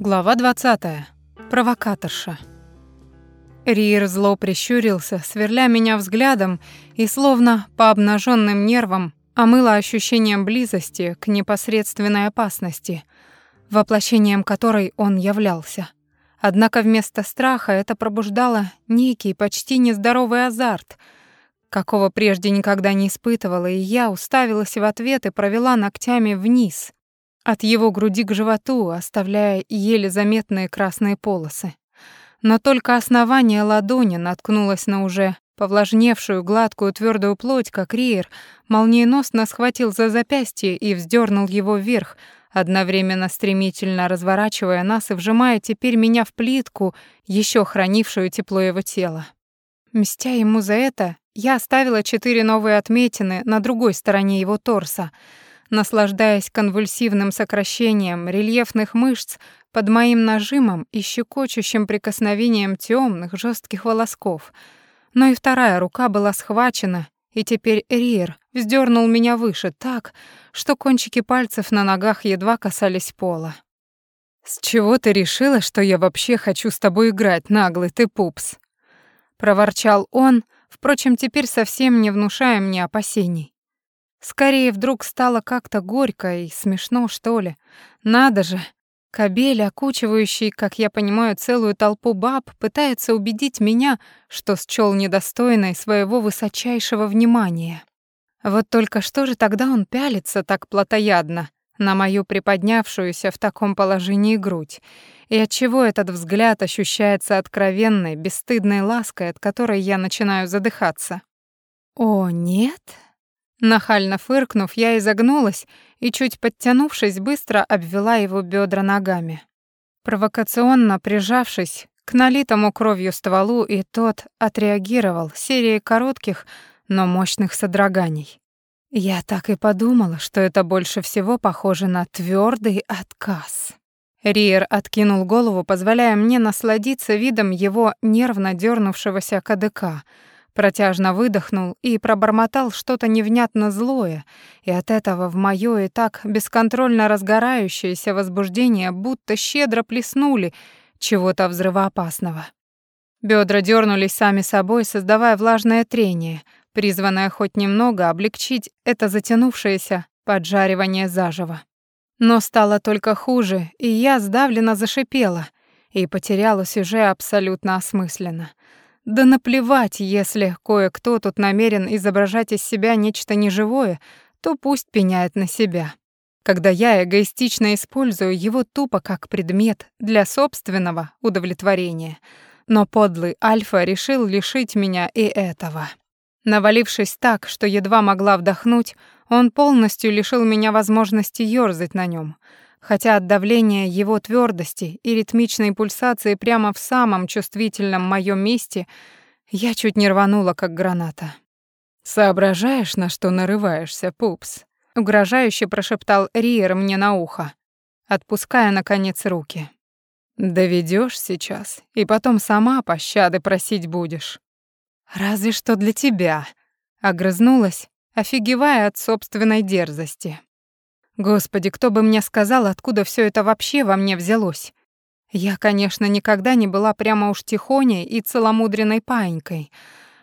Глава 20. Провокаторша. Риер зло прищурился, сверля меня взглядом и словно по обнаженным нервам омыло ощущением близости к непосредственной опасности, воплощением которой он являлся. Однако вместо страха это пробуждало некий почти нездоровый азарт, какого прежде никогда не испытывала, и я уставилась в ответ и провела ногтями вниз, от его груди к животу, оставляя еле заметные красные полосы. Но только основание ладони наткнулось на уже повлажневшую гладкую твердую плоть, как Риер, молниеносно схватил за запястье и вздернул его вверх, одновременно стремительно разворачивая нас и вжимая теперь меня в плитку, еще хранившую тепло его тела. Мстя ему за это, я оставила четыре новые отметины на другой стороне его торса — наслаждаясь конвульсивным сокращением рельефных мышц под моим нажимом и щекочущим прикосновением темных жестких волосков. Но и вторая рука была схвачена, и теперь Риер вздернул меня выше так, что кончики пальцев на ногах едва касались пола. «С чего ты решила, что я вообще хочу с тобой играть, наглый ты пупс?» Проворчал он, впрочем, теперь совсем не внушая мне опасений. Скорее вдруг стало как-то горько и смешно, что ли. Надо же, Кобель, окучивающий, как я понимаю, целую толпу баб, пытается убедить меня, что счёл недостойной своего высочайшего внимания. Вот только что же тогда он пялится так плотоядно на мою приподнявшуюся в таком положении грудь, и отчего этот взгляд ощущается откровенной, бесстыдной лаской, от которой я начинаю задыхаться. «О, нет?» Нахально фыркнув, я изогнулась и, чуть подтянувшись, быстро обвела его бедра ногами. Провокационно прижавшись к налитому кровью стволу, и тот отреагировал серией коротких, но мощных содроганий. Я так и подумала, что это больше всего похоже на твердый отказ. Риер откинул голову, позволяя мне насладиться видом его нервно дернувшегося кадыка — Протяжно выдохнул и пробормотал что-то невнятно злое, и от этого в моё и так бесконтрольно разгорающееся возбуждение будто щедро плеснули чего-то взрывоопасного. Бедра дернулись сами собой, создавая влажное трение, призванное хоть немного облегчить это затянувшееся поджаривание заживо. Но стало только хуже, и я сдавленно зашипела и потерялась уже абсолютно осмысленно — да наплевать, если кое-кто тут намерен изображать из себя нечто неживое, то пусть пеняет на себя. Когда я эгоистично использую его тупо как предмет для собственного удовлетворения. Но подлый Альфа решил лишить меня и этого. Навалившись так, что едва могла вдохнуть, он полностью лишил меня возможности ёрзать на нем — хотя от давления его твердости и ритмичной пульсации прямо в самом чувствительном моем месте я чуть не рванула, как граната. «Соображаешь, на что нарываешься, пупс?» — угрожающе прошептал Риер мне на ухо, отпуская, наконец, руки. Доведешь сейчас, и потом сама пощады просить будешь». «Разве что для тебя», — огрызнулась, офигевая от собственной дерзости. Господи, кто бы мне сказал, откуда все это вообще во мне взялось? Я, конечно, никогда не была прямо уж тихоней и целомудренной паинькой,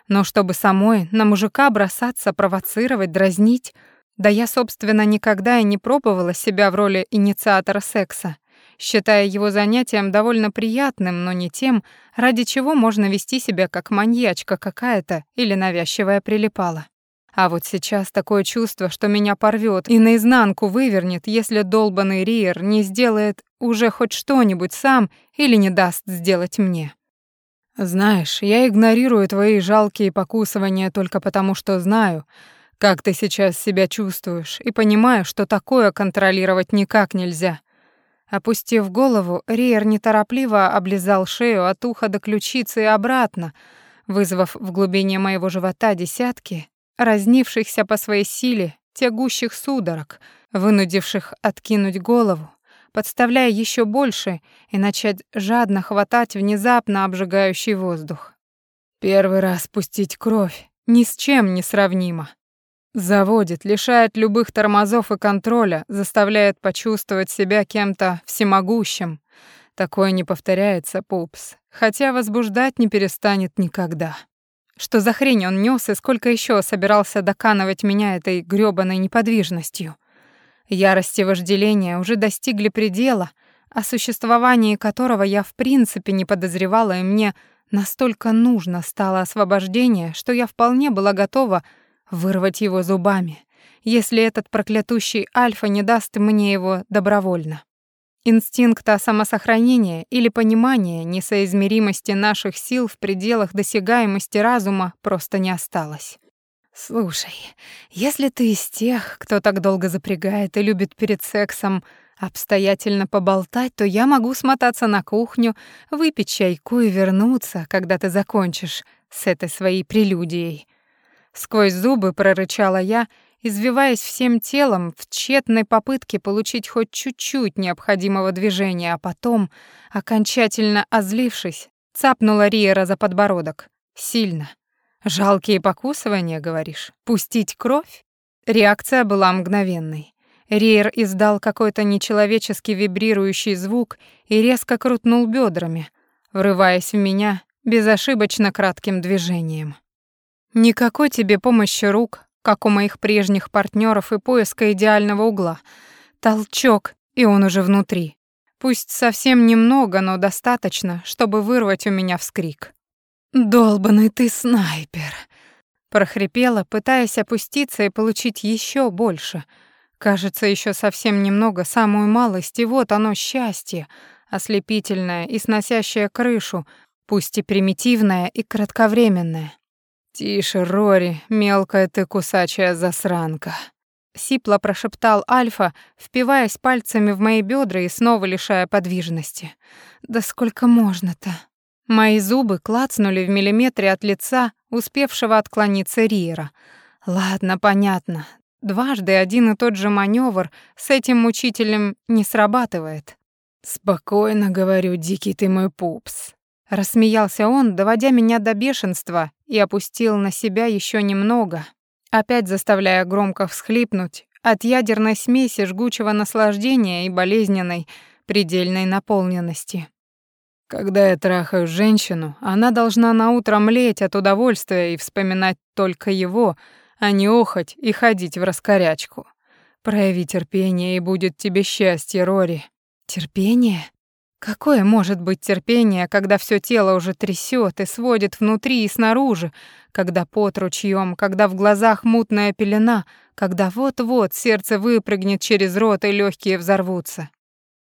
но чтобы самой на мужика бросаться, провоцировать, дразнить, да я, собственно, никогда и не пробовала себя в роли инициатора секса, считая его занятием довольно приятным, но не тем, ради чего можно вести себя как маньячка какая-то или навязчивая прилипала. А вот сейчас такое чувство, что меня порвет и наизнанку вывернет, если долбанный Риер не сделает уже хоть что-нибудь сам или не даст сделать мне. Знаешь, я игнорирую твои жалкие покусывания только потому, что знаю, как ты сейчас себя чувствуешь, и понимаю, что такое контролировать никак нельзя. Опустив голову, Риер неторопливо облизал шею от уха до ключицы и обратно, вызвав в глубине моего живота десятки, разнившихся по своей силе тягущих судорог, вынудивших откинуть голову, подставляя еще больше и начать жадно хватать внезапно обжигающий воздух. Первый раз пустить кровь ни с чем не сравнимо. Заводит, лишает любых тормозов и контроля, заставляет почувствовать себя кем-то всемогущим, Такое не повторяется, пупс, хотя возбуждать не перестанет никогда. Что за хрень он нёс и сколько ещё собирался доканывать меня этой грёбаной неподвижностью? Ярость и вожделение уже достигли предела, о существовании которого я в принципе не подозревала, и мне настолько нужно стало освобождение, что я вполне была готова вырвать его зубами, если этот проклятущий Альфа не даст мне его добровольно. Инстинкта самосохранения или понимания несоизмеримости наших сил в пределах досягаемости разума просто не осталось. «Слушай, если ты из тех, кто так долго запрягает и любит перед сексом обстоятельно поболтать, то я могу смотаться на кухню, выпить чайку и вернуться, когда ты закончишь с этой своей прелюдией». Сквозь зубы прорычала я извиваясь всем телом в тщетной попытке получить хоть чуть-чуть необходимого движения, а потом, окончательно озлившись, цапнула Риера за подбородок. Сильно. «Жалкие покусывания, говоришь? Пустить кровь?» Реакция была мгновенной. Риер издал какой-то нечеловечески вибрирующий звук и резко крутнул бедрами, врываясь в меня безошибочно кратким движением. Никакой тебе помощи рук, как у моих прежних партнеров и поиска идеального угла. Толчок, и он уже внутри. Пусть совсем немного, но достаточно, чтобы вырвать у меня вскрик. «Долбанный ты снайпер!» прохрипела, пытаясь опуститься и получить еще больше. Кажется, еще совсем немного, самую малость, и вот оно счастье, ослепительное и сносящее крышу, пусть и примитивное и кратковременное. «Тише, Рори, мелкая ты кусачая засранка», — сипло прошептал Альфа, впиваясь пальцами в мои бедра и снова лишая подвижности. «Да сколько можно-то?» Мои зубы клацнули в миллиметре от лица, успевшего отклониться Риера. «Ладно, понятно. Дважды один и тот же маневр с этим мучителем не срабатывает». «Спокойно, говорю, дикий ты мой пупс», Рассмеялся он, доводя меня до бешенства, и опустил на себя еще немного, опять заставляя громко всхлипнуть от ядерной смеси жгучего наслаждения и болезненной предельной наполненности. Когда я трахаю женщину, она должна наутро млеть от удовольствия и вспоминать только его, а не охоть и ходить в раскорячку. Прояви терпение, и будет тебе счастье, Рори. Терпение? Какое может быть терпение, когда все тело уже трясет и сводит внутри и снаружи, когда пот ручьем, когда в глазах мутная пелена, когда вот-вот сердце выпрыгнет через рот и легкие взорвутся?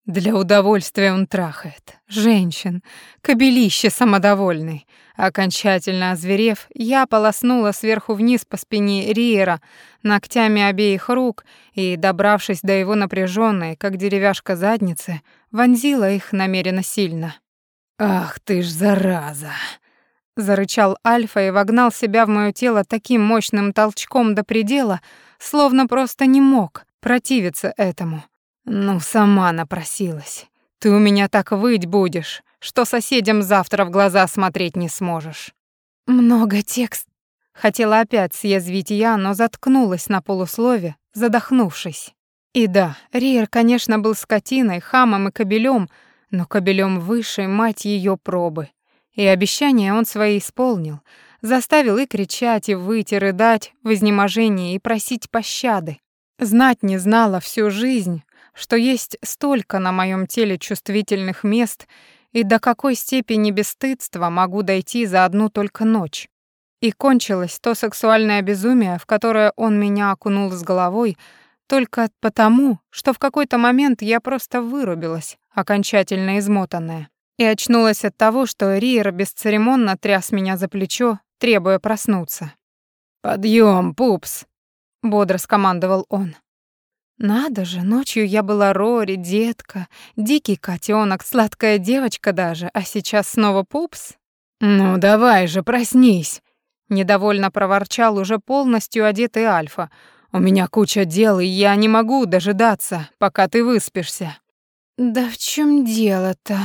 Для удовольствия он трахает. Женщин. Кобелище самодовольный. Окончательно озверев, я полоснула сверху вниз по спине Риера ногтями обеих рук и, добравшись до его напряженной, как деревяшка задницы, вонзила их намеренно сильно. «Ах ты ж зараза!» Зарычал Альфа и вогнал себя в моё тело таким мощным толчком до предела, словно просто не мог противиться этому. Ну, сама напросилась. Ты у меня так выть будешь, что соседям завтра в глаза смотреть не сможешь. Много текст. Хотела опять съязвить я, но заткнулась на полуслове, задохнувшись. И да, Риер, конечно, был скотиной, хамом и кобелем, но кобелем высшей, мать ее пробы. И обещания он свои исполнил, заставил и кричать, и выйти, рыдать в изнеможении и просить пощады. Знать не знала всю жизнь, что есть столько на моем теле чувствительных мест и до какой степени бесстыдства могу дойти за одну только ночь. И кончилось то сексуальное безумие, в которое он меня окунул с головой, только потому, что в какой-то момент я просто вырубилась, окончательно измотанная, и очнулась от того, что Риер бесцеремонно тряс меня за плечо, требуя проснуться. «Подъём, пупс!» — бодро скомандовал он. Надо же, ночью я была Рори, детка, дикий котенок, сладкая девочка даже, а сейчас снова пупс. Ну давай же, проснись, недовольно проворчал уже полностью одетый Альфа. У меня куча дел, и я не могу дожидаться, пока ты выспишься. Да в чем дело-то?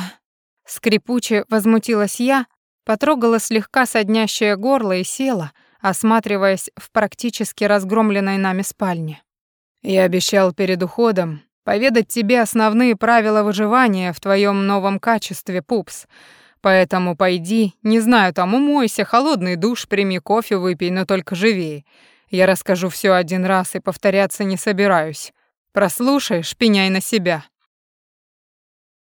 Скрипуче возмутилась я, потрогала слегка соднящее горло и села, осматриваясь в практически разгромленной нами спальне. Я обещал перед уходом поведать тебе основные правила выживания в твоем новом качестве, пупс. Поэтому пойди, не знаю, там умойся, холодный душ прими, кофе выпей, но только живее. Я расскажу все один раз и повторяться не собираюсь. Прослушаешь, пеняй на себя.